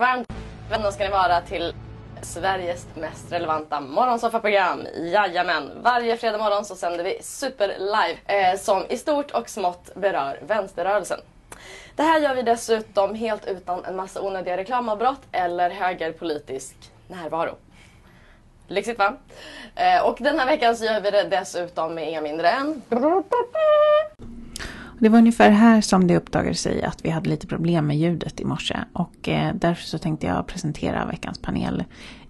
varmt välkomna ska ni vara till Sveriges mest relevanta morgonsoffaprogram. Jajamän, varje fredag morgon så sänder vi super live eh, som i stort och smått berör vänsterrörelsen. Det här gör vi dessutom helt utan en massa onödiga reklamavbrott eller högerpolitisk närvaro. Lyxigt va? Eh, och den här veckan så gör vi det dessutom med inga mindre än... Det var ungefär här som det uppdagade sig att vi hade lite problem med ljudet i morse. Och eh, därför så tänkte jag presentera veckans panel.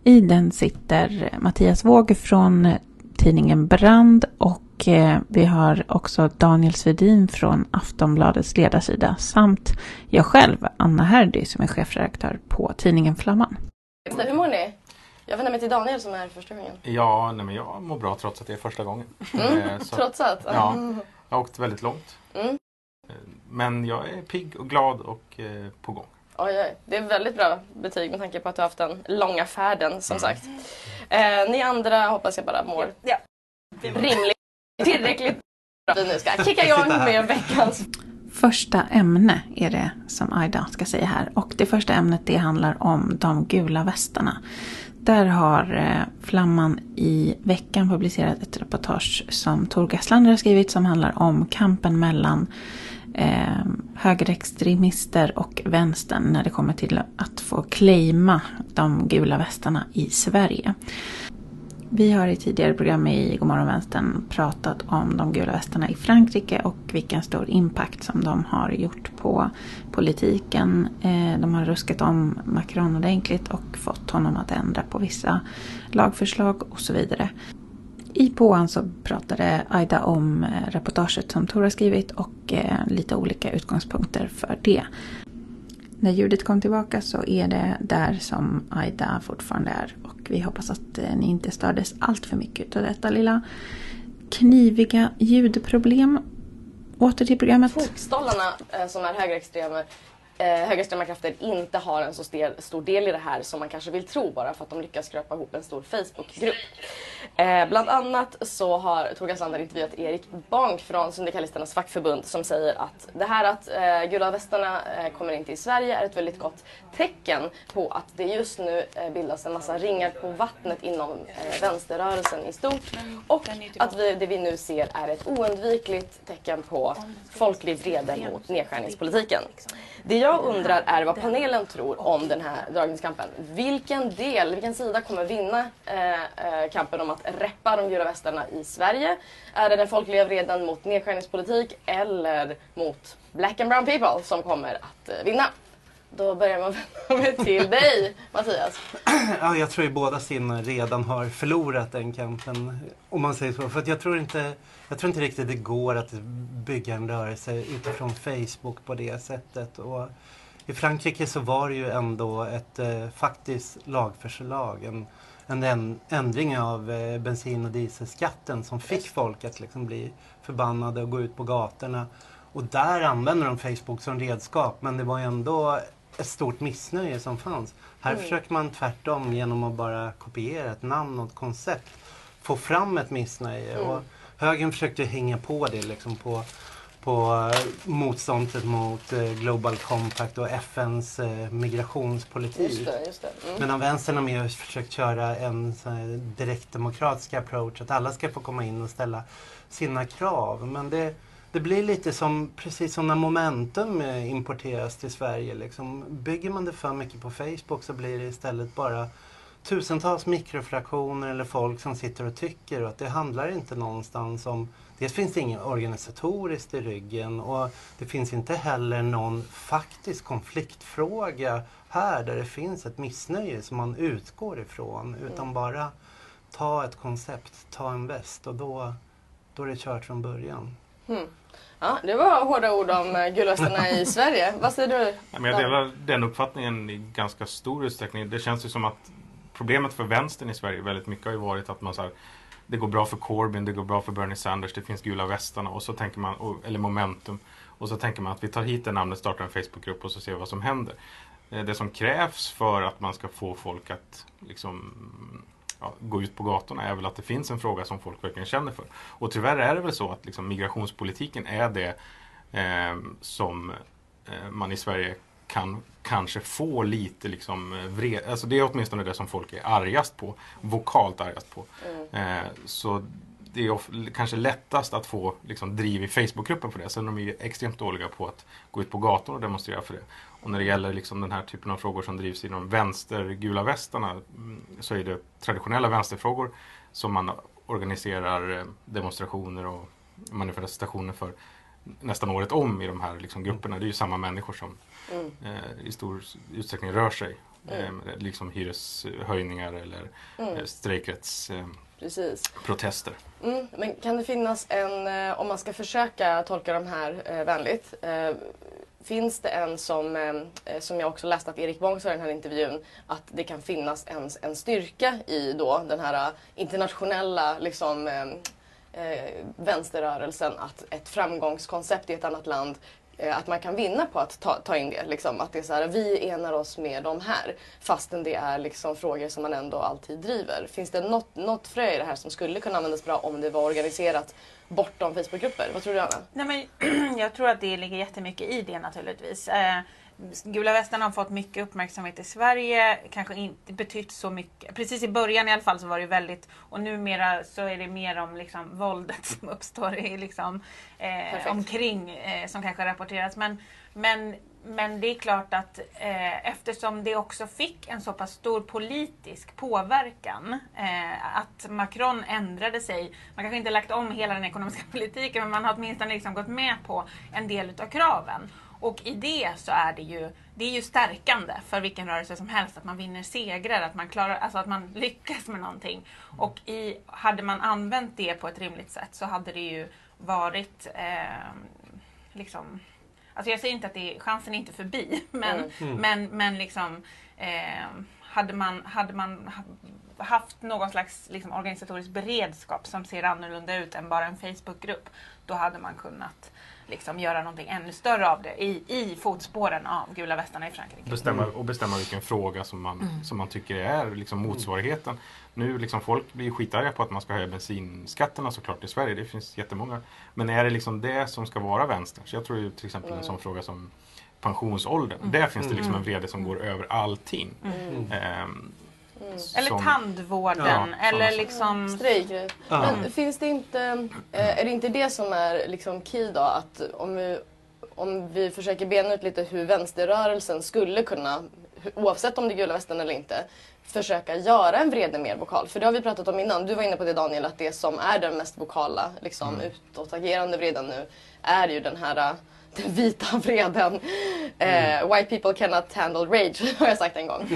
I den sitter Mattias Våg från tidningen Brand och eh, vi har också Daniel Svedin från Aftonbladets ledarsida samt jag själv, Anna Herdy, som är chefredaktör på tidningen Flamman. Hur mår ni? Jag vänder mig till Daniel som är här första gången. Ja, nej, men jag mår bra trots att det är första gången. Mm, Eh, så- trots att? Ja, jag har åkt väldigt långt. Mm. Eh, Men jag är pigg och glad och eh, på gång. Oj, oj. Det är väldigt bra betyg med tanke på att du har haft den långa färden som Mm. sagt. Eh, ni andra hoppas jag bara mår Ja. rimligt, tillräckligt bra. Vi nu ska kicka igång med veckans Första ämne är det som Aida ska säga här. Och det första ämnet det handlar om de gula västarna. Där har eh, Flamman i veckan publicerat ett reportage som Tor Gasslander har skrivit som handlar om kampen mellan eh, högerextremister och vänstern när det kommer till att få claima de gula västarna i Sverige. Vi har i tidigare program i Godmorgon Vänstern pratat om de gula västarna i Frankrike och vilken stor impact som de har gjort på politiken. Eh, de har ruskat om Macron ordentligt och fått honom att ändra på vissa lagförslag och så vidare. I påan så pratade Aida om eh, reportaget som Tor har skrivit och eh, lite olika utgångspunkter för det. När ljudet kom tillbaka så är det där som Aida fortfarande är. Och vi hoppas att eh, ni inte stördes allt för mycket av detta lilla kniviga ljudproblem. Åter till programmet. fotstollarna eh, som är högerextremer eh, högerextrema krafter inte har en så stel, stor del i det här som man kanske vill tro bara för att de lyckas skrapa ihop en stor Facebookgrupp. Eh, bland annat så har Tor Gasslander intervjuat Erik Bank från Syndikalisternas fackförbund som säger att det här att eh, gula västarna eh, kommer in till Sverige är ett väldigt gott tecken på att det just nu eh, bildas en massa ringar på vattnet inom eh, vänsterrörelsen i stort och att vi, det vi nu ser är ett oundvikligt tecken på folklig vrede mot nedskärningspolitiken. Det jag undrar är vad panelen tror om den här dragningskampen. Vilken del, vilken sida kommer vinna eh, eh, kampen om att reppa de gula västarna i Sverige? Är det den folkliga vreden mot nedskärningspolitik eller mot black and brown people som kommer att eh, vinna? Då börjar man vända mig till dig Mattias. Ja, jag tror ju båda sidorna redan har förlorat den kampen. Om man säger så. För att jag tror inte, jag tror inte riktigt det går att bygga en rörelse utifrån Facebook på det sättet. Och I Frankrike så var det ju ändå ett eh, faktiskt lagförslag. En, en änd- ändring av eh, bensin och dieselskatten som fick folk att liksom bli förbannade och gå ut på gatorna. Och där använder de Facebook som redskap. Men det var ändå ett stort missnöje som fanns. Här Mm. försöker man tvärtom genom att bara kopiera ett namn och ett koncept få fram ett missnöje. Mm. Och högern försökte hänga på det liksom på, på eh, motståndet mot eh, Global Compact och FNs eh, migrationspolitik. Just det, just det. Mm. Medan vänstern har mer försökt köra en direktdemokratisk approach. Att alla ska få komma in och ställa sina krav. Men det, det blir lite som, precis som när momentum eh, importeras till Sverige. Liksom. Bygger man det för mycket på Facebook så blir det istället bara tusentals mikrofraktioner eller folk som sitter och tycker. Och att det handlar inte någonstans om... Dels finns det inget organisatoriskt i ryggen och det finns inte heller någon faktisk konfliktfråga här där det finns ett missnöje som man utgår ifrån. Utan bara ta ett koncept, ta en väst och då, då är det kört från början. Mm. Ja, det var hårda ord om eh, gula västarna i Sverige. Vad säger du? Men jag delar den uppfattningen i ganska stor utsträckning. Det känns ju som att problemet för vänstern i Sverige väldigt mycket har ju varit att man så här, det går bra för Corbyn, det går bra för Bernie Sanders, det finns gula västarna och så tänker man, eller momentum. Och så tänker man att vi tar hit det namnet, startar en Facebookgrupp och så ser vi vad som händer. Eh, Det som krävs för att man ska få folk att liksom, ja, gå ut på gatorna är väl att det finns en fråga som folk verkligen känner för. Och tyvärr är det väl så att liksom, migrationspolitiken är det eh, som eh, man i Sverige kan kanske få lite liksom vred, alltså det är åtminstone det som folk är argast på, vokalt argast på. Eh, så det är of, kanske lättast att få liksom, driv i Facebookgruppen för det. Sen är de ju extremt dåliga på att gå ut på gator och demonstrera för det. Och när det gäller liksom den här typen av frågor som drivs i de vänstergula västarna mm, så är det traditionella vänsterfrågor som man organiserar eh, demonstrationer och manifestationer för nästan året om i de här liksom, grupperna. Det är ju samma människor som mm. eh, i stor utsträckning rör sig. Mm. Eh, liksom hyreshöjningar eller mm. eh, strejkrätts eh. Mm, men kan det finnas en, eh, om man ska försöka tolka de här eh, vänligt, finns det en som, eh, som jag också läste att Erik Bong sa i den här intervjun, att det kan finnas en, en styrka i då den här eh, internationella liksom, eh, eh, vänsterrörelsen, att ett framgångskoncept i ett annat land Eh, att man kan vinna på att ta, ta in det. Liksom. Att det är så här, vi enar oss med de här. Fastän det är liksom frågor som man ändå alltid driver. Finns det något, något frö i det här som skulle kunna användas bra om det var organiserat bortom Facebookgrupper? Vad tror du Anna? Nej, men, jag tror att det ligger jättemycket i det naturligtvis. Eh, Gula västarna har fått mycket uppmärksamhet i Sverige, kanske inte betytt så mycket. Precis i början i alla fall så var det väldigt, och numera så är det mer om liksom våldet som uppstår i liksom, eh, omkring eh, som kanske rapporteras. Men, men, men det är klart att eh, eftersom det också fick en så pass stor politisk påverkan, eh, att Macron ändrade sig, man kanske inte lagt om hela den ekonomiska politiken men man har åtminstone liksom gått med på en del utav kraven. Och i det så är det ju, det är ju stärkande för vilken rörelse som helst att man vinner segrar, att man, klarar, alltså att man lyckas med någonting. Och i, hade man använt det på ett rimligt sätt så hade det ju varit eh, liksom Alltså jag säger inte att det chansen är inte förbi, men, mm. men, men liksom eh, hade, man, hade man haft någon slags liksom, organisatorisk beredskap som ser annorlunda ut än bara en Facebookgrupp, då hade man kunnat liksom göra någonting ännu större av det i, i fotspåren av gula västarna i Frankrike. Bestämma, och bestämma vilken fråga som man, mm. som man tycker är liksom motsvarigheten. Nu liksom folk blir skitarga på att man ska höja bensinskatterna såklart i Sverige. Det finns jättemånga. Men är det liksom det som ska vara vänster? Så jag tror ju till exempel en sån mm. fråga som pensionsåldern. Mm. Där finns det liksom en vrede som går över allting. Mm. Um, Mm. Eller tandvården ja, eller liksom... Strejkrätt. Ja. Men finns det inte... Eh, är det inte det som är liksom key då? Att om vi, om vi försöker bena ut lite hur vänsterrörelsen skulle kunna, oavsett om det är gula västen eller inte, försöka göra en vrede mer vokal. För det har vi pratat om innan. Du var inne på det Daniel, att det som är den mest vokala, liksom mm. utåtagerande vreden nu är ju den här den vita vreden. Mm. Eh, white people cannot handle rage har jag sagt en gång.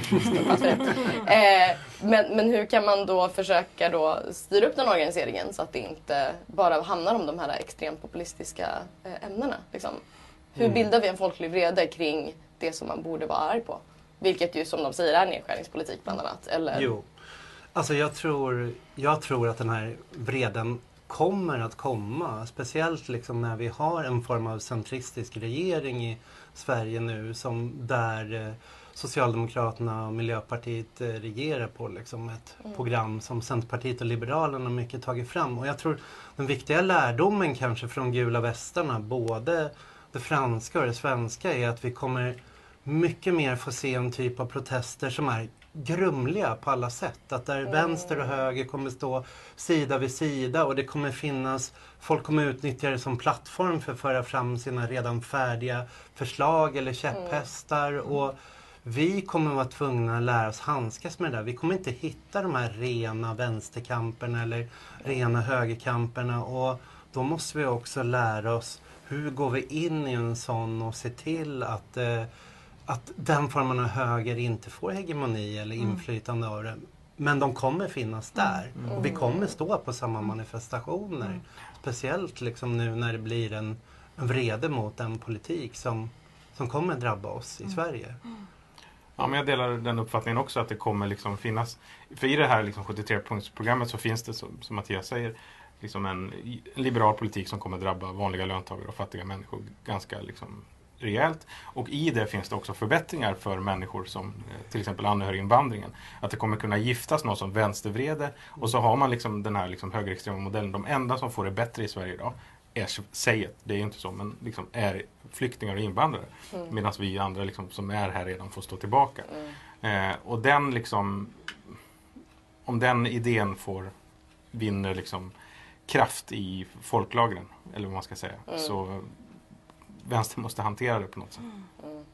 eh, men, men hur kan man då försöka då styra upp den organiseringen så att det inte bara handlar om de här extremt populistiska eh, ämnena? Liksom. Hur mm. bildar vi en folklig vrede kring det som man borde vara arg på? Vilket ju som de säger är nedskärningspolitik bland annat. Eller? Jo. Alltså jag tror, jag tror att den här vreden kommer att komma. Speciellt liksom när vi har en form av centristisk regering i Sverige nu som där eh, Socialdemokraterna och Miljöpartiet eh, regerar på liksom ett mm. program som Centerpartiet och Liberalerna mycket tagit fram. Och jag tror den viktiga lärdomen kanske från gula västarna, både det franska och det svenska, är att vi kommer mycket mer få se en typ av protester som är grumliga på alla sätt. Att där mm. vänster och höger kommer stå sida vid sida och det kommer finnas, folk kommer utnyttja det som plattform för att föra fram sina redan färdiga förslag eller käpphästar. Mm. Och vi kommer vara tvungna att lära oss handskas med det där. Vi kommer inte hitta de här rena vänsterkamperna eller rena högerkamperna. Och då måste vi också lära oss hur går vi in i en sån och se till att eh, att den formen av höger inte får hegemoni eller mm. inflytande mm. av det. Men de kommer finnas mm. där. Mm. Och vi kommer stå på samma manifestationer. Mm. Speciellt liksom nu när det blir en, en vrede mot den politik som, som kommer drabba oss i Sverige. Ja, men jag delar den uppfattningen också att det kommer liksom finnas, för i det här liksom 73-punktsprogrammet så finns det som, som Mattias säger liksom en, en, liberal politik som kommer drabba vanliga löntagare och fattiga människor ganska liksom rejält. Och i det finns det också förbättringar för människor som eh, till exempel anhöriginvandringen. Att det kommer kunna giftas någon som vänstervrede och så har man liksom den här liksom högerextrema modellen. De enda som får det bättre i Sverige idag är säget, det är ju inte så, men liksom är flyktingar och invandrare. Mm. Medan vi andra liksom, som är här redan får stå tillbaka. Mm. Eh, och den liksom, om den idén får, vinner liksom kraft i folklagren, eller vad man ska säga, Mm. så vänstern måste hantera det på något sätt. Mm.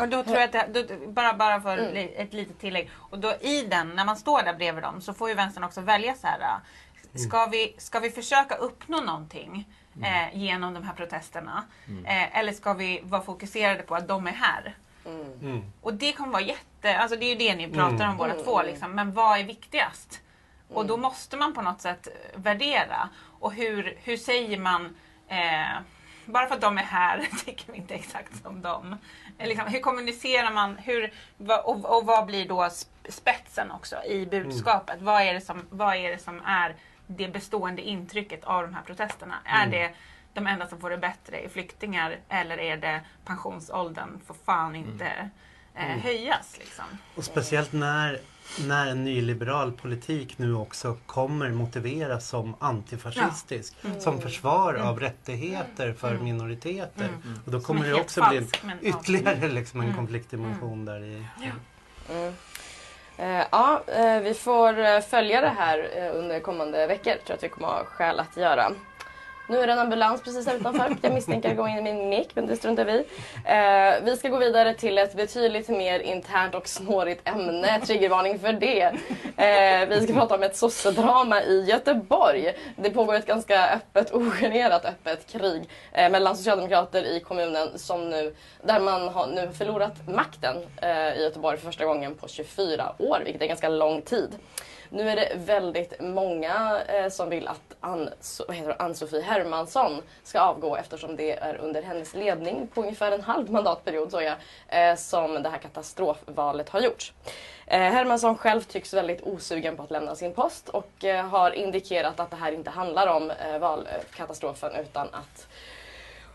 Och då tror jag att det, då, bara, bara för Mm. li- ett litet tillägg. Och då i den, när man står där bredvid dem, så får ju vänstern också välja så här. äh, Ska vi, ska vi försöka uppnå någonting eh, genom de här protesterna? Eh, eller ska vi vara fokuserade på att de är här? Mm. Mm. Och det kommer vara jätte, alltså det är ju det ni pratar Mm. om båda Mm, två. mm. Liksom. Men vad är viktigast? Och då Mm. måste man på något sätt värdera. Och hur, hur säger man, eh, bara för att de är här tycker vi inte exakt som dem. Eh, Liksom, hur kommunicerar man, hur, och, och vad blir då sp- spetsen också i budskapet? Vad, är det som, vad är det som är det bestående intrycket av de här protesterna? Är Mm. det de enda som får det bättre är flyktingar eller är det pensionsåldern får fan inte eh, Mm. höjas? Liksom? Och speciellt när, när en nyliberal politik nu också kommer motiveras som antifascistisk. Mm. Som försvar av rättigheter för minoriteter. Mm. Och då kommer det också bli en, falsk, ja. ytterligare liksom en Mm. konfliktdimension där i. Mm. Eh, ja, eh, vi får eh, följa det här eh, under kommande veckor. tror jag att vi kommer ha skäl att göra. Nu är det en ambulans precis här utanför. Jag misstänker att gå in i min mick, men det struntar vi eh, Vi ska gå vidare till ett betydligt mer internt och snårigt ämne. Triggervarning för det. Eh, vi ska prata om ett sossedrama i Göteborg. Det pågår ett ganska öppet, ogenerat öppet krig eh, mellan socialdemokrater i kommunen som nu, där man har nu förlorat makten eh, i Göteborg för första gången på 24 år, vilket är ganska lång tid. Nu är det väldigt många eh, som vill att Ann-Sofie Hermansson ska avgå eftersom det är under hennes ledning på ungefär en halv mandatperiod såg jag, eh, som det här katastrofvalet har gjorts. Eh, Hermansson själv tycks väldigt osugen på att lämna sin post och eh, har indikerat att det här inte handlar om eh, valkatastrofen utan att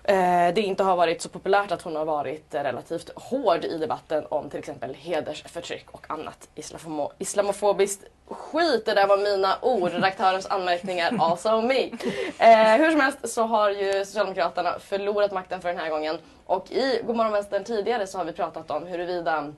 Eh, det inte har varit så populärt att hon har varit relativt hård i debatten om till exempel hedersförtryck och annat islamomo- islamofobiskt skit. Det där var mina ord. Redaktörens anmärkningar, also me. Eh, hur som helst så har ju Socialdemokraterna förlorat makten för den här gången och i Godmorgon Vänstern tidigare så har vi pratat om huruvida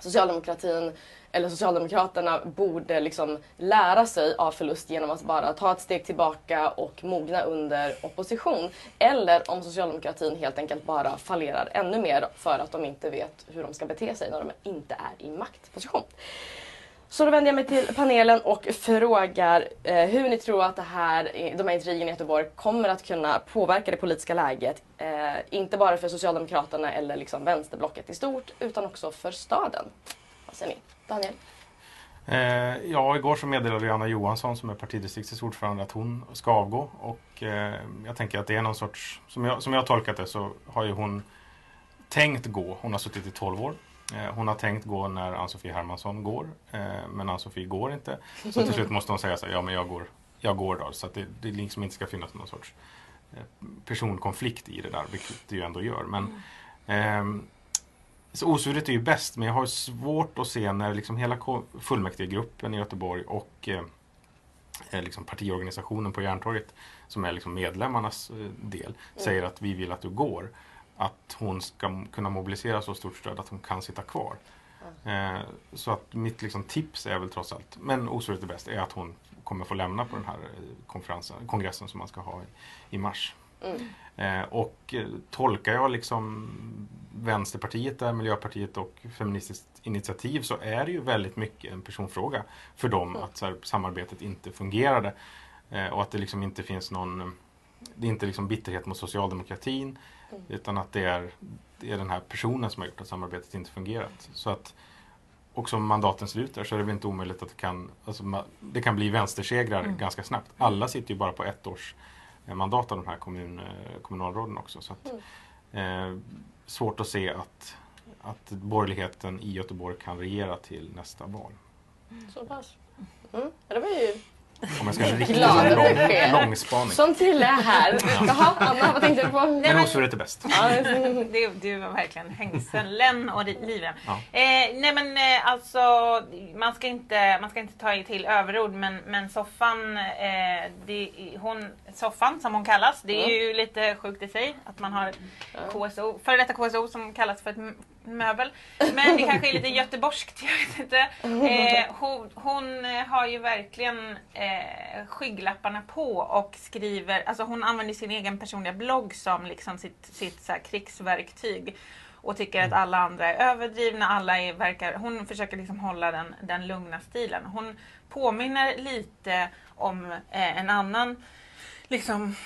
socialdemokratin eller Socialdemokraterna borde liksom lära sig av förlust genom att bara ta ett steg tillbaka och mogna under opposition. Eller om socialdemokratin helt enkelt bara fallerar ännu mer för att de inte vet hur de ska bete sig när de inte är i maktposition. Så då vänder jag mig till panelen och frågar eh, hur ni tror att det här, de här intrigerna i Göteborg kommer att kunna påverka det politiska läget. Eh, inte bara för Socialdemokraterna eller liksom vänsterblocket i stort utan också för staden. Vad säger ni? Daniel? Eh, ja, igår så meddelade Anna Johansson som är partidistriktets ordförande att hon ska avgå. Och eh, jag tänker att det är någon sorts, som jag, som jag har tolkat det så har ju hon tänkt gå. Hon har suttit i 12 år. Eh, hon har tänkt gå när Ann-Sofie Hermansson går. Eh, men Ann-Sofie går inte. Så till slut måste hon säga så här, ja men jag går, jag går då. Så att det, det liksom inte ska finnas någon sorts eh, personkonflikt i det där, vilket det ju ändå gör. Men, ehm, så osvuret är ju bäst, men jag har svårt att se när liksom hela fullmäktigegruppen i Göteborg och eh, eh, liksom partiorganisationen på Järntorget, som är liksom medlemmarnas eh, del, säger att vi vill att du går. Att hon ska kunna mobilisera så stort stöd att hon kan sitta kvar. Eh, så att mitt liksom, tips är väl trots allt, men osvuret är bäst, är att hon kommer få lämna på den här eh, konferensen, kongressen som man ska ha i, i mars. Mm. Eh, och eh, tolkar jag liksom Vänsterpartiet där, Miljöpartiet och Feministiskt initiativ så är det ju väldigt mycket en personfråga för dem att så här, samarbetet inte fungerade. Eh, och att det liksom inte finns någon det är inte liksom bitterhet mot socialdemokratin utan att det är, det är den här personen som har gjort att samarbetet inte fungerat. Så att också om mandaten slutar så är det väl inte omöjligt att det kan, alltså, det kan bli vänstersegrar ganska snabbt. Alla sitter ju bara på ett års eh, mandat av de här kommun, eh, kommunalråden också. Så att, eh, svårt att se att, att borgerligheten i Göteborg kan regera till nästa val. Så pass. Mm. Det var ju Om jag ska ha en riktigt Glad lång, besked. lång spaning. Sånt gillar jag här. Jaha, Anna, vad tänkte du på? Men osvuret är bäst. Ja, Du, du var verkligen hängslen och liven. Ja. Eh, nej men eh, alltså, man ska inte, man ska inte ta till överord men, men soffan, eh, det, hon, soffan som hon kallas, det är ju lite sjukt i sig att man har KSO, före detta KSO som kallas för ett möbel. Men det kanske är lite göteborgskt, jag vet inte. Eh, hon, hon har ju verkligen eh, skygglapparna på och skriver, alltså hon använder sin egen personliga blogg som liksom sitt, sitt så här, krigsverktyg. Och tycker att alla andra är överdrivna, alla är, verkar, hon försöker liksom hålla den, den lugna stilen. Hon påminner lite om eh, en annan liksom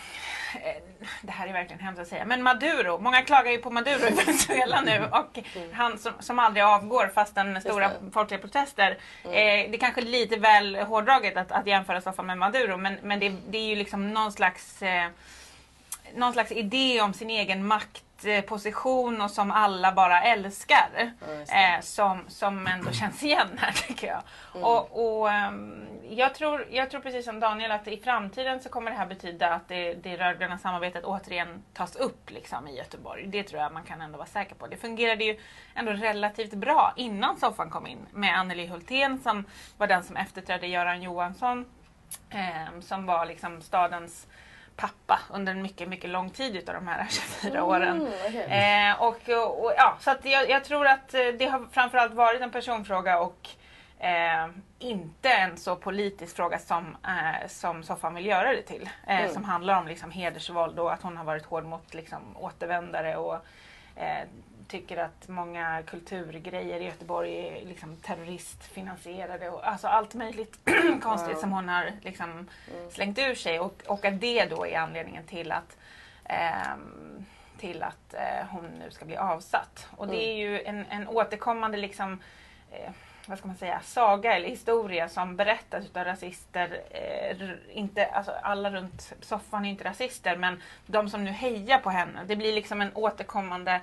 det här är verkligen hemskt att säga, men Maduro. Många klagar ju på Maduro i Venezuela nu och han som, som aldrig avgår fastän stora folkliga protester. Eh, det är kanske lite väl hårdraget att, att jämföra Soffan med Maduro men, men det, det är ju liksom någon slags eh, någon slags idé om sin egen maktposition och som alla bara älskar. Eh, som, som ändå känns igen här tycker jag. Och, och ehm, jag, tror, jag tror precis som Daniel att i framtiden så kommer det här betyda att det, det rödgröna samarbetet återigen tas upp liksom, i Göteborg. Det tror jag man kan ändå vara säker på. Det fungerade ju ändå relativt bra innan soffan kom in med Anneli Hultén som var den som efterträdde Göran Johansson. ehm, som var liksom stadens pappa under en mycket, mycket lång tid utav de här 24 åren. Mm. Eh, och, och, och, ja, så att jag, jag tror att eh, det har framförallt varit en personfråga och eh, inte en så politisk fråga som, eh, som Soffan vill göra det till. Eh, Mm. Som handlar om liksom, hedersvåld och att hon har varit hård mot liksom, återvändare och eh, tycker att många kulturgrejer i Göteborg är liksom, terroristfinansierade. Och, alltså allt möjligt konstigt Ja. som hon har liksom, slängt ur sig och, och att det då är anledningen till att ehm, till att eh, hon nu ska bli avsatt. Och det är ju en, en återkommande liksom, eh, vad ska man säga, saga eller historia som berättas utav rasister. Eh, inte, alltså alla runt soffan är inte rasister men de som nu hejar på henne. Det blir liksom en återkommande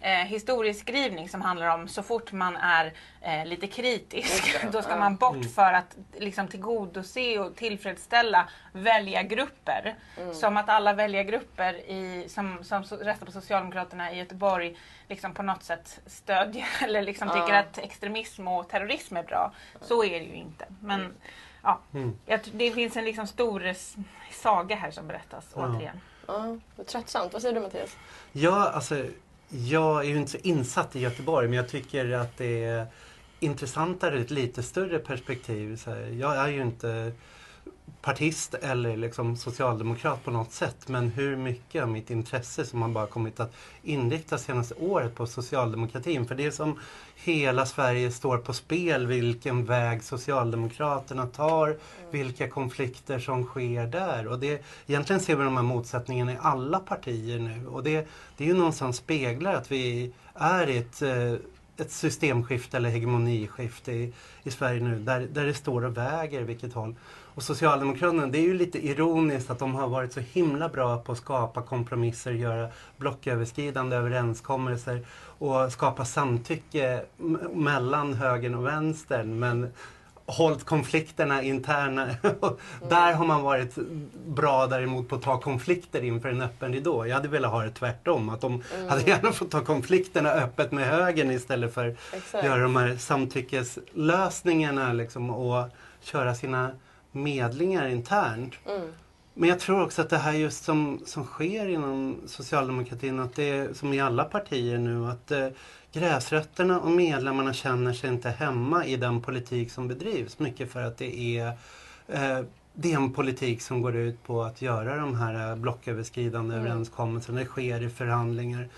eh, historieskrivning som handlar om så fort man är eh, lite kritisk då ska man bort för att liksom, tillgodose och tillfredsställa väljargrupper. Mm. Som att alla väljargrupper i, som, som so- röstar på Socialdemokraterna i Göteborg liksom på något sätt stödjer eller liksom tycker att extremism och terrorism är bra. Så är det ju inte. Men ja, Mm. jag, det finns en liksom stor saga här som berättas Ja. återigen. Ja, tröttsamt. Vad säger du Mattias? Ja, alltså jag är ju inte så insatt i Göteborg men jag tycker att det är intressantare ur ett lite större perspektiv. Så här, jag är ju inte partist eller liksom socialdemokrat på något sätt men hur mycket av mitt intresse som har bara kommit att inriktas senaste året på socialdemokratin. För det är som hela Sverige står på spel vilken väg Socialdemokraterna tar, vilka konflikter som sker där. Och det, egentligen ser vi de här motsättningarna i alla partier nu. Och det, det är ju någonstans speglar att vi är i ett, eh, ett systemskifte eller hegemoniskifte i, i Sverige nu där, där det står och väger vilket håll. Och Socialdemokraterna, det är ju lite ironiskt att de har varit så himla bra på att skapa kompromisser, göra blocköverskridande överenskommelser och skapa samtycke mellan högern och vänstern. Men hållit konflikterna interna. Där har man varit bra däremot på att ta konflikter inför en öppen ridå. Jag hade velat ha det tvärtom. Att de hade gärna fått ta konflikterna öppet med högern istället för Exakt. göra de här samtyckeslösningarna liksom, och köra sina medlingar internt. Mm. Men jag tror också att det här just som, som sker inom socialdemokratin, att det är som i alla partier nu, att eh, gräsrötterna och medlemmarna känner sig inte hemma i den politik som bedrivs. Mycket för att det är, eh, det är en politik som går ut på att göra de här eh, blocköverskridande Mm. överenskommelserna. Det sker i förhandlingar.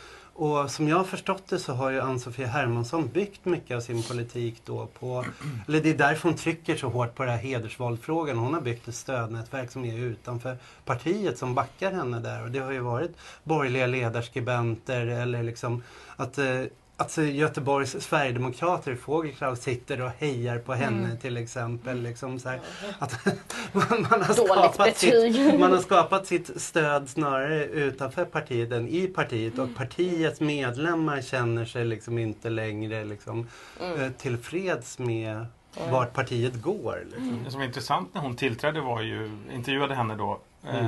Och som jag har förstått det så har ju Ann-Sofie Hermansson byggt mycket av sin politik då på, eller det är därför hon trycker så hårt på den här hedersvåldfrågan. Hon har byggt ett stödnätverk som är utanför partiet som backar henne där. Och det har ju varit borgerliga ledarskribenter eller liksom att eh, Alltså Göteborgs Sverigedemokrater, Fågelkraut, sitter och hejar på henne till exempel. Liksom så här, att man, man, har skapat sitt, man har skapat sitt stöd snarare utanför partiet än i partiet och partiets medlemmar känner sig liksom inte längre liksom, Mm. eh, tillfreds med vart partiet går. Liksom. Det som var intressant när hon tillträdde var ju, intervjuade henne då, eh,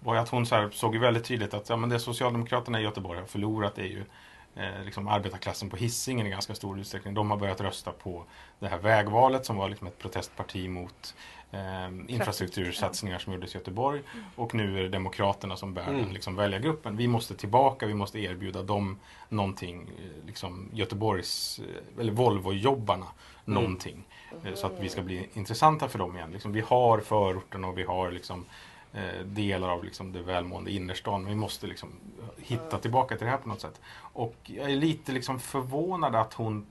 var ju att hon så här, såg ju väldigt tydligt att ja, men det Socialdemokraterna i Göteborg har förlorat är ju eh, liksom arbetarklassen på Hisingen i ganska stor utsträckning. De har börjat rösta på det här vägvalet som var liksom ett protestparti mot eh, infrastruktursatsningar som gjordes i Göteborg. Och nu är det Demokraterna som bär den liksom, väljargruppen. Vi måste tillbaka, vi måste erbjuda dem någonting, eh, liksom Göteborgs, eh, eller Volvo-jobbarna, någonting. Eh, Så att vi ska bli intressanta för dem igen. Liksom, vi har förorten och vi har liksom, eh, delar av liksom, det välmående innerstan. Vi måste liksom, hitta tillbaka till det här på något sätt. Och jag är lite liksom, förvånad att hon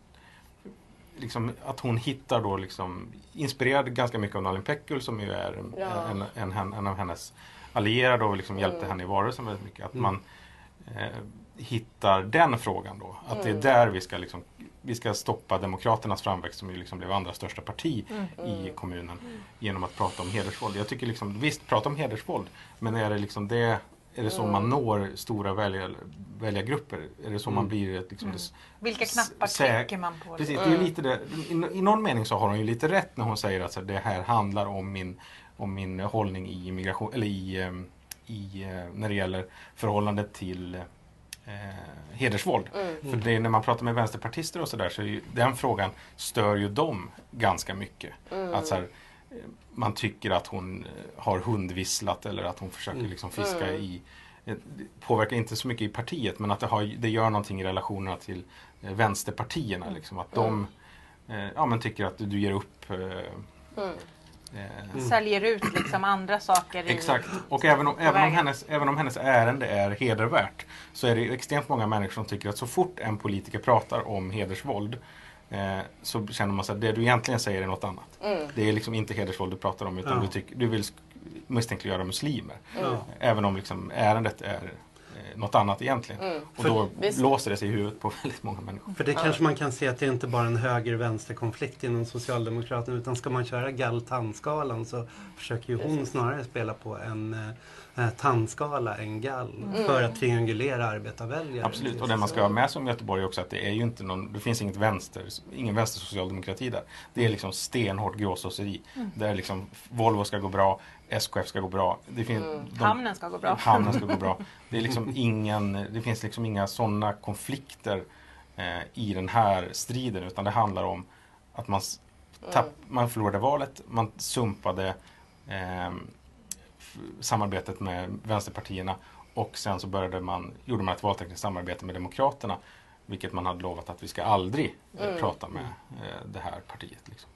Liksom, att hon hittar då liksom, inspirerad ganska mycket av Nalin Pekgul som ju är en, Ja. en, en, en, en av hennes allierade och liksom hjälpte henne i valrörelsen väldigt mycket. Att man eh, hittar den frågan då. Att det är där vi ska, liksom, vi ska stoppa Demokraternas framväxt som ju liksom blev andra största parti i kommunen genom att prata om hedersvåld. Jag tycker liksom, visst, prata om hedersvåld, men är det liksom det är det så man når stora väljar, väljargrupper? Är det så man blir ett liksom, det Vilka knappar trycker man på? Precis, det är lite det. I, I någon mening så har hon ju lite rätt när hon säger att så det här handlar om min, om min hållning i immigration, eller i, ehm, i, eh, när det gäller förhållandet till eh, hedersvåld. För det, är när man pratar med vänsterpartister och sådär så är ju, den frågan stör ju dem ganska mycket. Att så här, eh, man tycker att hon eh, har hundvisslat eller att hon försöker liksom fiska i eh, det påverkar inte så mycket i partiet men att det, har, det gör någonting i relationerna till vänsterpartierna. Liksom, att de eh, ja, men tycker att du, du ger upp. Eh, eh, Säljer ut liksom andra saker. Exakt. Och även om, även, om hennes, även om hennes ärende är hedervärt så är det extremt många människor som tycker att så fort en politiker pratar om hedersvåld eh, så känner man sig att det du egentligen säger är något annat. Det är liksom inte hedersvåld du pratar om utan Ja. du, tycker, du vill misstänkliggöra muslimer. Ja. Även om liksom ärendet är något annat egentligen. Och då Visst. låser det sig i huvudet på väldigt många människor. För det kanske man kan se att det är inte bara en höger-vänster-konflikt inom Socialdemokraterna utan ska man köra gall-tandskalan så försöker ju hon snarare spela på en eh, tandskala än gall för att triangulera arbetarväljare. Absolut, och det man ska ha med sig om Göteborg också att det är ju inte någon, det finns inget vänster, ingen vänstersocialdemokrati där. Det är liksom stenhårt gråsosseri. Där liksom Volvo ska gå bra, SKF ska gå bra. Det finns, de, Hamnen ska gå bra. Hamnen ska gå bra. Det, är liksom ingen, det finns liksom inga sådana konflikter eh, i den här striden utan det handlar om att man, tapp, man förlorade valet, man sumpade f- samarbetet med vänsterpartierna och sen så började man, gjorde man ett valtekniskt samarbete med Demokraterna vilket man hade lovat att vi ska aldrig eh, prata med eh, det här partiet. Liksom.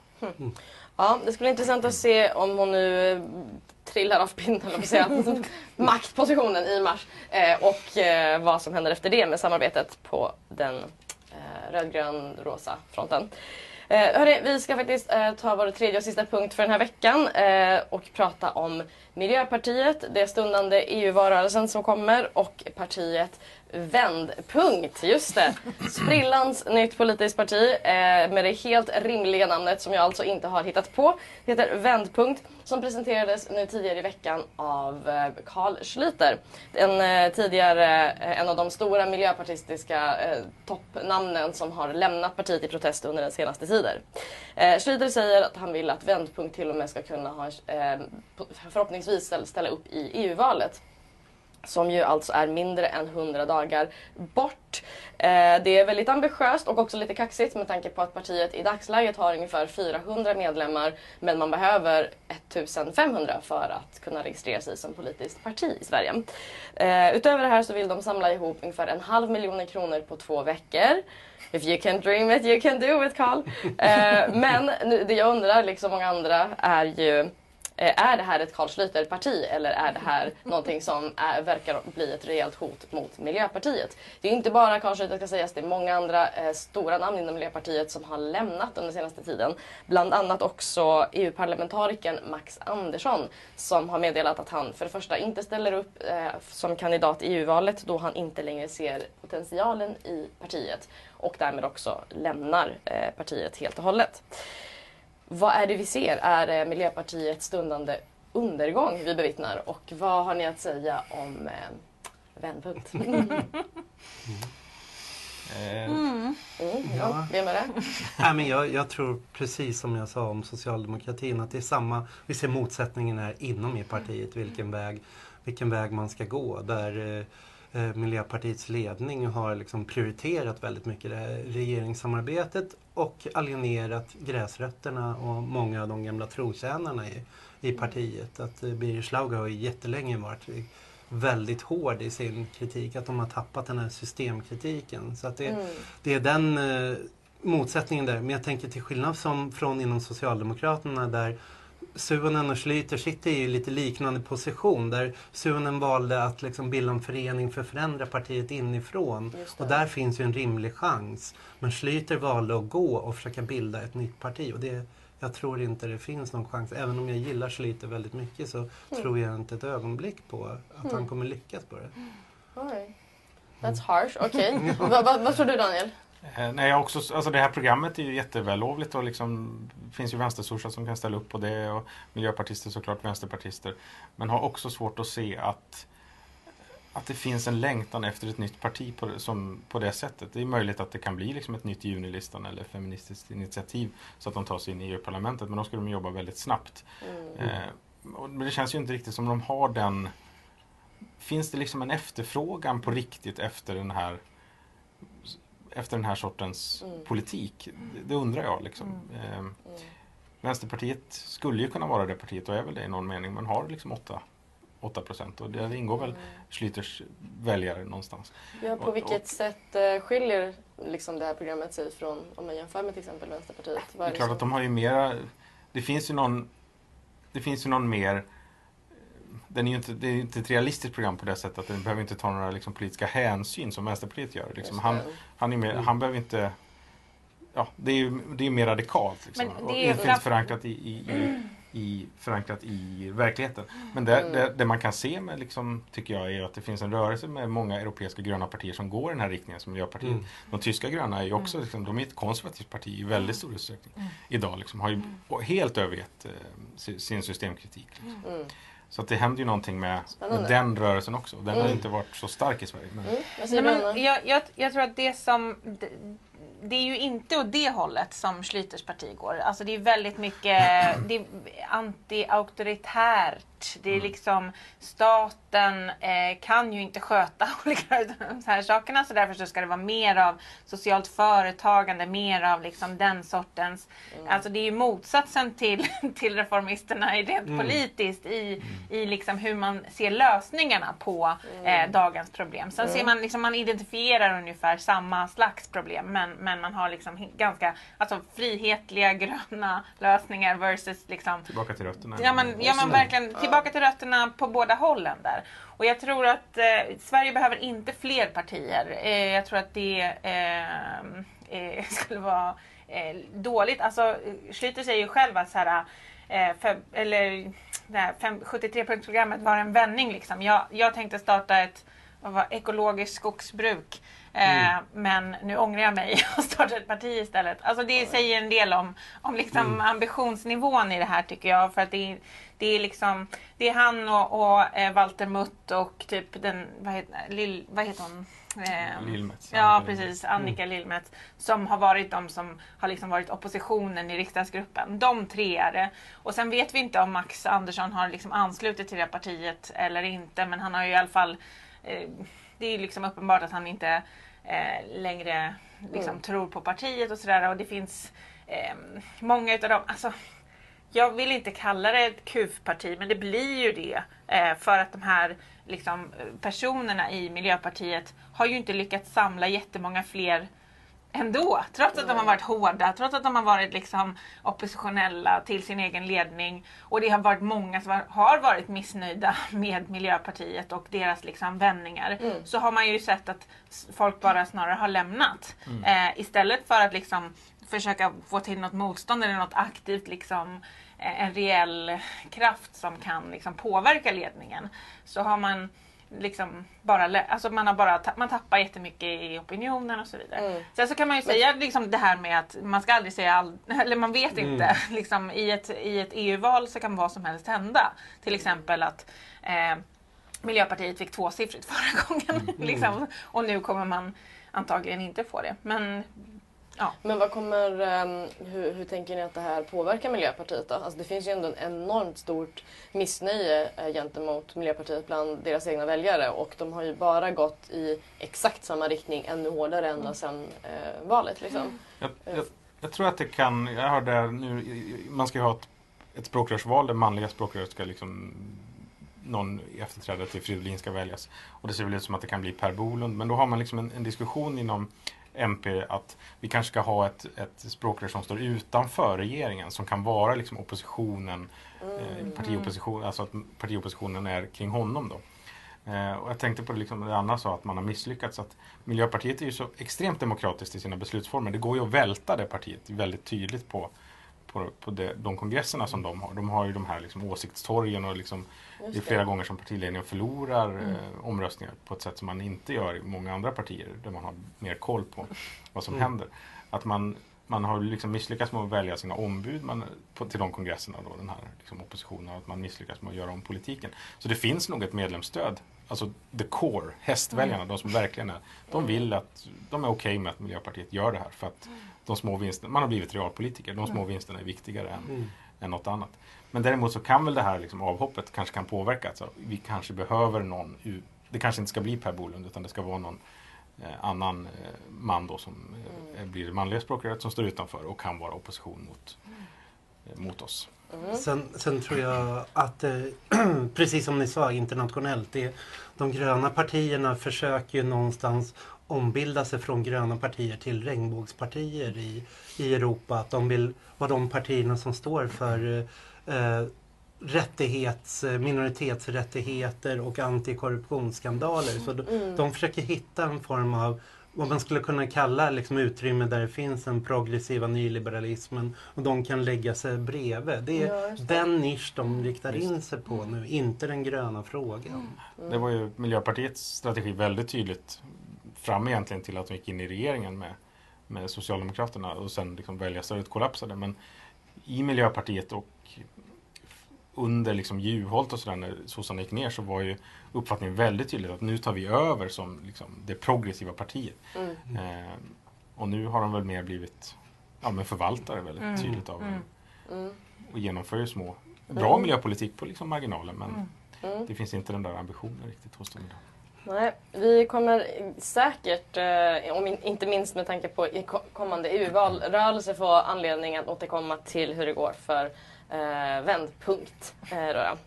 Ja, det skulle bli intressant att se om hon nu eh, trillar av pinnen, säga, maktpositionen i mars. Eh, och eh, vad som händer efter det med samarbetet på den eh, rödgrön-rosa fronten. Eh, hörni, vi ska faktiskt eh, ta vår tredje och sista punkt för den här veckan eh, och prata om Miljöpartiet, det stundande EU-valrörelsen som kommer och partiet Vändpunkt. Just det. Sprillans nytt politiskt parti eh, med det helt rimliga namnet som jag alltså inte har hittat på. Det heter Vändpunkt som presenterades nu tidigare i veckan av eh, Carl Schlüter. En eh, tidigare, eh, en av de stora miljöpartistiska eh, toppnamnen som har lämnat partiet i protest under den senaste tiden. Eh, Schlüter säger att han vill att Vändpunkt till och med ska kunna ha, eh, förhoppningsvis ställa- ställa upp i EU-valet som ju alltså är mindre än 100 dagar bort. Eh, det är väldigt ambitiöst och också lite kaxigt med tanke på att partiet i dagsläget har ungefär 400 medlemmar men man behöver 1500 för att kunna registrera sig som politiskt parti i Sverige. Eh, utöver det här så vill de samla ihop ungefär en halv miljon kronor på två veckor. If you can dream it, you can do it Carl. Eh, men nu, det jag undrar, liksom många andra, är ju är det här ett Carl Schlüter-parti eller är det här någonting som är, verkar bli ett rejält hot mot Miljöpartiet? Det är inte bara Carl Schlüter ska sägas, det är många andra eh, stora namn inom Miljöpartiet som har lämnat under senaste tiden. Bland annat också EU-parlamentarikern Max Andersson som har meddelat att han för det första inte ställer upp eh, som kandidat i EU-valet då han inte längre ser potentialen i partiet och därmed också lämnar eh, partiet helt och hållet. Vad är det vi ser? Är det Miljöpartiets stundande undergång vi bevittnar? Och vad har ni att säga om eh, vändpunkt? Eh, Mm, ja, Ja. vem är det? Nej, men jag, jag tror precis som jag sa om socialdemokratin att det är samma, vi ser motsättningen här inom i partiet vilken väg, vilken väg man ska gå. Där eh, eh, Miljöpartiets ledning har liksom prioriterat väldigt mycket det här regeringssamarbetet och alienerat gräsrötterna och många av de gamla trotjänarna i, i partiet. Att eh, Birger Schlaug har ju jättelänge varit väldigt hård i sin kritik, att de har tappat den här systemkritiken. Så att det, Mm. det är den eh, motsättningen där. Men jag tänker till skillnad som från inom Socialdemokraterna där Suonen och Schlüter sitter i lite liknande position där Suonen valde att liksom bilda en förening för att förändra partiet inifrån. Och där finns ju en rimlig chans. Men Schlüter valde att gå och försöka bilda ett nytt parti. Och det, jag tror inte det finns någon chans. Även om jag gillar Schlüter väldigt mycket så tror jag inte ett ögonblick på att han kommer lyckas på det. Oj. That's harsh, okej. vad, vad, vad tror du Daniel? Eh, nej, också, alltså det här programmet är ju jättevällovligt och liksom, det finns ju vänstersorsar som kan ställa upp på det och miljöpartister såklart, vänsterpartister. Men har också svårt att se att, att det finns en längtan efter ett nytt parti på, som, på det sättet. Det är möjligt att det kan bli liksom ett nytt Junilistan eller Feministiskt initiativ så att de tar sig in i EU-parlamentet men då ska de jobba väldigt snabbt. Mm. Eh, och- men det känns ju inte riktigt som de har den Finns det liksom en efterfrågan på riktigt efter den här efter den här sortens Mm. politik? Det, det undrar jag. Liksom. Eh, Mm. Vänsterpartiet skulle ju kunna vara det partiet och är väl det i någon mening men har liksom 8, 8 procent och där ingår väl Schlyters väljare någonstans. Ja, på Och- vilket och- sätt eh, skiljer liksom det här programmet sig från om man jämför med till exempel Vänsterpartiet? Det Vad är klart som- att de har ju mera Det finns ju någon Det finns ju någon mer den är ju inte, det är inte ett realistiskt program på det sättet att den behöver inte ta några liksom, politiska hänsyn som Vänsterpartiet gör. Liksom. Han, det. han, är mer, han behöver inte Ja, det är ju det är mer radikalt. Liksom. Men det och är ju inte förankrat i, i, i, i, förankrat i verkligheten. Men det, Mm. det, det man kan se med, liksom, tycker jag, är att det finns en rörelse med många europeiska gröna partier som går i den här riktningen som Miljöpartiet. Mm. De tyska gröna är ju också liksom, de är ett konservativt parti i väldigt stor utsträckning idag. Liksom, har ju helt övergett eh, si- sin systemkritik. Liksom. Så att det händer ju någonting med, med den rörelsen också. Den har Mm. inte varit så stark i Sverige. Men, Mm. Men jag, jag, jag tror att det som... Det, är ju inte åt det hållet som Schlyters parti går. Alltså det är väldigt mycket det är anti-auktoritärt. Det är liksom staten eh, kan ju inte sköta olika de här sakerna så därför så ska det vara mer av socialt företagande, mer av liksom den sortens... Alltså det är ju motsatsen till, till reformisterna i rent Mm. politiskt i, i liksom hur man ser lösningarna på eh, dagens problem. Sen ser man liksom, man identifierar ungefär samma slags problem men, men man har liksom ganska alltså, frihetliga gröna lösningar versus liksom tillbaka till rötterna. Ja men, ja, men verkligen tillbaka till rötterna på båda hållen där. Och jag tror att eh, Sverige behöver inte fler partier. Eh, jag tror att det eh, eh, skulle vara eh, dåligt. Alltså, Schlyter säger ju själv att så här, eh, för, eller, det här fem- 73-punktsprogrammet var en vändning. Liksom. Jag, jag tänkte starta ett vad var, ekologiskt skogsbruk. Eh, Men nu ångrar jag mig och startar ett parti istället. Alltså det säger en del om, om liksom ambitionsnivån i det här tycker jag. För att det är, det är, liksom, det är han och, och eh, Walter Mutt och typ den, vad heter, Lill, vad heter hon? Eh, Lillmets. Ja precis, Annika Lillmets. Som har varit de som har liksom varit oppositionen i riksdagsgruppen. De tre är det. Och sen vet vi inte om Max Andersson har liksom anslutit till det partiet eller inte. Men han har ju i alla fall eh, det är liksom uppenbart att han inte eh, längre liksom, Mm. tror på partiet och sådär. Och det finns eh, många utav dem, alltså jag vill inte kalla det ett kufparti men det blir ju det. Eh, för att de här liksom, personerna i Miljöpartiet har ju inte lyckats samla jättemånga fler ändå. Trots att de har varit hårda, trots att de har varit liksom oppositionella till sin egen ledning. Och det har varit många som har- varit missnöjda med Miljöpartiet och deras liksom vändningar. Mm. Så har man ju sett att folk bara snarare har lämnat. Eh, istället för att liksom försöka få till något motstånd eller något aktivt liksom eh, en reell kraft som kan liksom påverka ledningen. Så har man liksom bara, alltså man har bara man tappar jättemycket i opinionen och så vidare. Mm. Sen så kan man ju säga liksom det här med att man ska aldrig säga all, eller man vet Mm. inte. Liksom, I ett, i ett EU-val så kan vad som helst hända. Till exempel att eh, Miljöpartiet fick tvåsiffrigt förra gången. liksom, och nu kommer man antagligen inte få det. Men Men vad kommer, ehm, hur, hur tänker ni att det här påverkar Miljöpartiet då? Alltså det finns ju ändå en enormt stort missnöje eh, gentemot Miljöpartiet bland deras egna väljare och de har ju bara gått i exakt samma riktning ännu hårdare ända sedan eh, valet liksom. Jag, jag, jag tror att det kan, jag hörde nu, man ska ju ha ett, ett språkrörsval där manliga språkrör ska liksom någon efterträdare till Fridolin ska väljas. Och det ser väl ut som att det kan bli Per Bolund. Men då har man liksom en, en diskussion inom MP att vi kanske ska ha ett, ett språkrör som står utanför regeringen som kan vara liksom oppositionen, eh, partiopposition, alltså att partioppositionen är kring honom då. Eh, och jag tänkte på det, liksom, det Anna sa, att man har misslyckats. Att Miljöpartiet är ju så extremt demokratiskt i sina beslutsformer. Det går ju att välta det partiet väldigt tydligt på, på, på det, de kongresserna som de har. De har ju de här liksom, åsiktstorgen och liksom, det är Just flera det. gånger som partiledningen förlorar eh, omröstningar på ett sätt som man inte gör i många andra partier där man har mer koll på vad som händer. Att man, man har liksom misslyckats med att välja sina ombud man, på, till de kongresserna, då, den här liksom, oppositionen, att man misslyckas med att göra om politiken. Så det finns nog ett medlemsstöd. Alltså the core, hästväljarna, de som verkligen är, de vill att, de är okej med att Miljöpartiet gör det här för att de små vinsterna, man har blivit realpolitiker, de små vinsterna är viktigare än, än något annat. Men däremot så kan väl det här liksom avhoppet kanske kan påverka. Alltså, vi kanske behöver någon, det kanske inte ska bli Per Bolund utan det ska vara någon eh, annan eh, man då som eh, blir det manliga språkröret som står utanför och kan vara opposition mot, eh, mot oss. Sen, sen tror jag att, eh, precis som ni sa internationellt, det, de gröna partierna försöker ju någonstans ombilda sig från gröna partier till regnbågspartier i, i Europa. Att de vill vara de partierna som står för eh, rättighets, minoritetsrättigheter och antikorruptionsskandaler. Så de, de försöker hitta en form av vad man skulle kunna kalla liksom utrymme där det finns en progressiva nyliberalismen och de kan lägga sig bredvid. Det är Ja, just den nisch de riktar in sig på nu, inte den gröna frågan. Det var ju Miljöpartiets strategi väldigt tydligt fram egentligen till att de gick in i regeringen med, med Socialdemokraterna och sen liksom väljarstödet kollapsade. Men i Miljöpartiet och under liksom Juholt och sådär när sossarna gick ner så var ju uppfattningen väldigt tydlig att nu tar vi över som liksom det progressiva partiet. Eh, och nu har de väl mer blivit ja, men förvaltare väldigt tydligt av Mm. och genomför ju små bra miljöpolitik på liksom marginalen men Mm. det finns inte den där ambitionen riktigt hos dem idag. Nej, vi kommer säkert, eh, om in, inte minst med tanke på kommande EU-valrörelse, få anledning att återkomma till hur det går för eh, vändpunkt. Eh, då,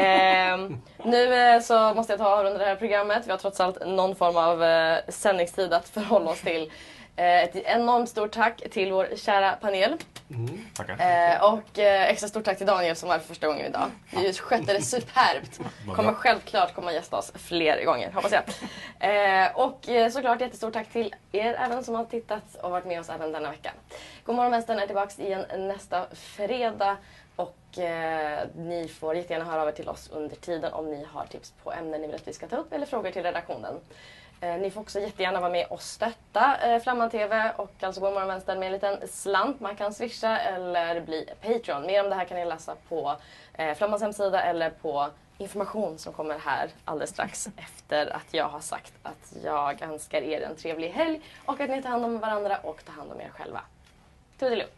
eh, nu eh, så måste jag ta och avrunda det här programmet. Vi har trots allt någon form av eh, sändningstid att förhålla oss till. Eh, ett enormt stort tack till vår kära panel. Tackar. Eh, och eh, extra stort tack till Daniel som var för första gången idag. Du skötte det superbt. Kommer självklart komma gästa oss fler gånger, hoppas jag. Eh, och eh, såklart jättestort tack till er även som har tittat och varit med oss även denna vecka. Godmorgon vänstern är tillbaks igen nästa fredag. Och eh, ni får jättegärna höra av er till oss under tiden om ni har tips på ämnen ni vill att vi ska ta upp eller frågor till redaktionen. Eh, ni får också jättegärna vara med och stötta eh, Flamman TV och alltså Godmorgon Vänstern med en liten slant. Man kan swisha eller bli Patreon. Mer om det här kan ni läsa på eh, Flammans hemsida eller på information som kommer här alldeles strax efter att jag har sagt att jag önskar er en trevlig helg och att ni tar hand om varandra och tar hand om er själva. Toodiloo!